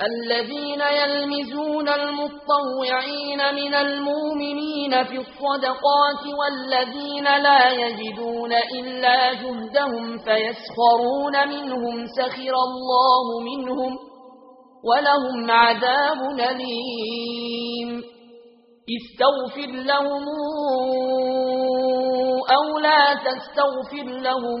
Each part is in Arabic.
الذين يلمزون المطوعين من المؤمنين في الصدقات والذين لا يجدون إلا جهدهم فيسخرون منهم سخر الله منهم ولهم عذاب نليم استغفر لهم أو لا تستغفر لهم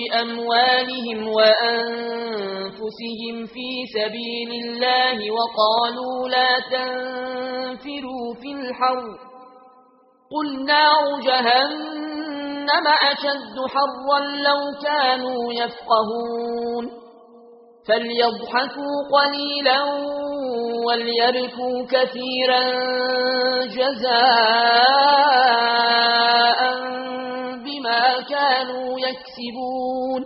بأموالهم وأنفسهم في سبيل الله وقالوا لا تنفروا في الحر. قل نار جهنم أشد حرا لو كانوا يفقهون. فليضحكوا قليلا وليركوا كثيرا جزاء يكسبون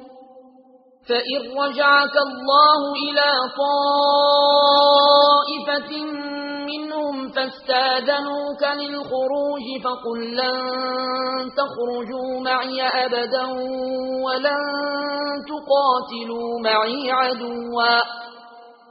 فإن رجعك الله إلى طائفة منهم فاستاذنوك للخروج فقل لن تخرجوا معي أبدا ولن تقاتلوا معي عدوا.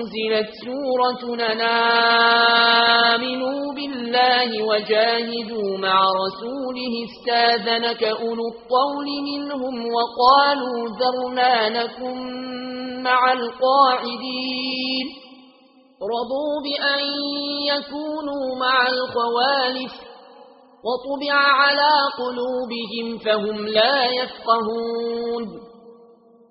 أنزلت سورة آمنوا بالله وجاهدوا مع رسوله استاذنك أولو الطول منهم وقالوا ذرنا نكن مع القاعدين رضوا بأن يكونوا مع الخوالف وطبع على قلوبهم فهم لا يفقهون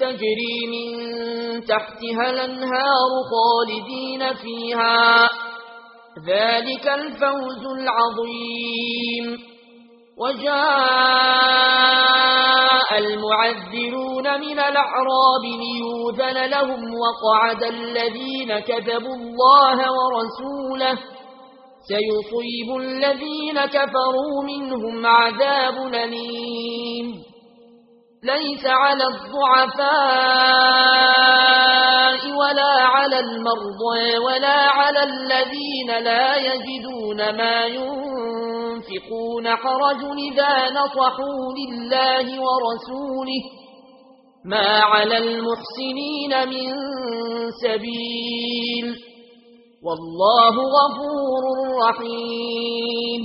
تجري من تحتها الأنهار خالدين فيها. ذلك الفوز العظيم. وجاء المعذرون من الأعراب ليوذن لهم وقعد الذين كذبوا الله ورسوله. سيصيب الذين كفروا منهم عذاب نليم ليس على الضعفاء ولا على المرضى ولا على الذين لا يجدون ما ينفقون حرج إذا نطحوا لله ورسوله ما على المحسنين من سبيل والله غفور رحيم